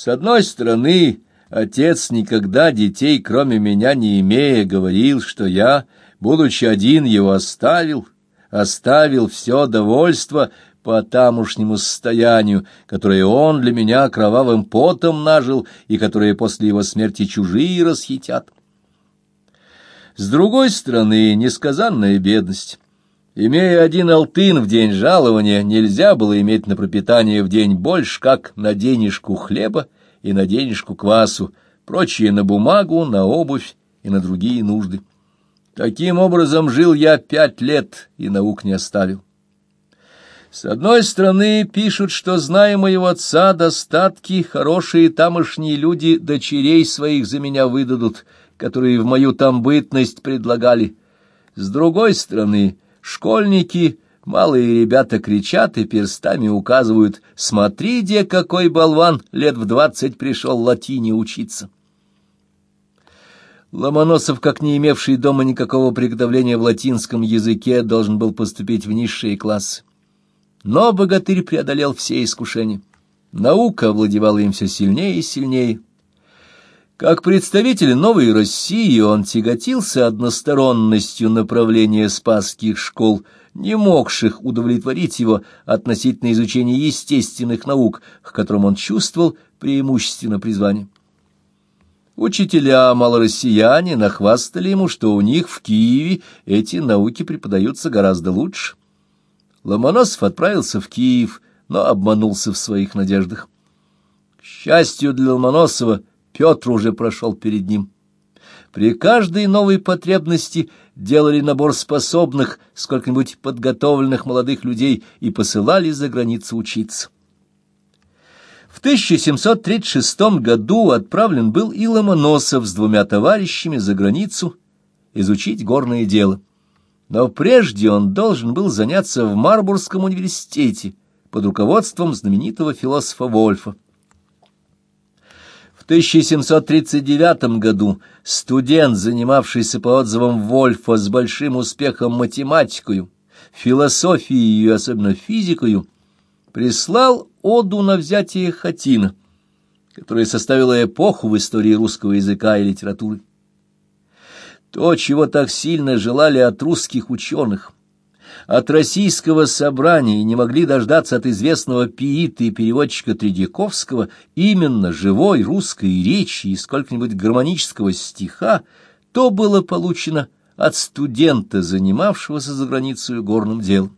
С одной стороны, отец, никогда детей, кроме меня не имея, говорил, что я, будучи один, его оставил, оставил все довольство по тамошнему состоянию, которое он для меня кровавым потом нажил и которое после его смерти чужие расхитят. С другой стороны, несказанная бедность. Имея один алтын в день жалования, нельзя было иметь на пропитание в день больше, как на денежку хлеба и на денежку квасу, прочие на бумагу, на обувь и на другие нужды. Таким образом жил я пять лет и наук не оставил. С одной стороны, пишут, что, зная моего отца достатки, хорошие тамошние люди дочерей своих за меня выдадут, которые в мою там бытность предлагали. С другой стороны, школьники, малые ребята кричат и перстами указывают «Смотри, где какой болван лет в двадцать пришел латине учиться». Ломоносов, как не имевший дома никакого приготовления в латинском языке, должен был поступить в низшие классы. Но богатырь преодолел все искушения. Наука овладевала им все сильнее и сильнее. Как представитель новой России он тяготился односторонностью направления спасских школ, не могших удовлетворить его относительно изучения естественных наук, к которым он чувствовал преимущественно призвание. Учителя малороссияне нахвастали ему, что у них в Киеве эти науки преподаются гораздо лучше. Ломоносов отправился в Киев, но обманулся в своих надеждах. К счастью для Ломоносова, Петр уже прошел перед ним. При каждой новой потребности делали набор способных, сколько-нибудь подготовленных молодых людей и посылали за границу учиться. В 1736 году отправлен был и Ломоносов с двумя товарищами за границу изучить горное дело. Но прежде он должен был заняться в Марбургском университете под руководством знаменитого философа Вольфа. В 1739 году студент, занимавшийся по отзывам Вольфа с большим успехом математикою, философией и особенно физикою, прислал оду на взятие Хатина, которая составила эпоху в истории русского языка и литературы. То, чего так сильно желали от русских ученых, от российского собрания и не могли дождаться от известного пиита и переводчика Тредяковского, именно живой русской речи и сколько-нибудь гармонического стиха, то было получено от студента, занимавшегося за границей горным делом.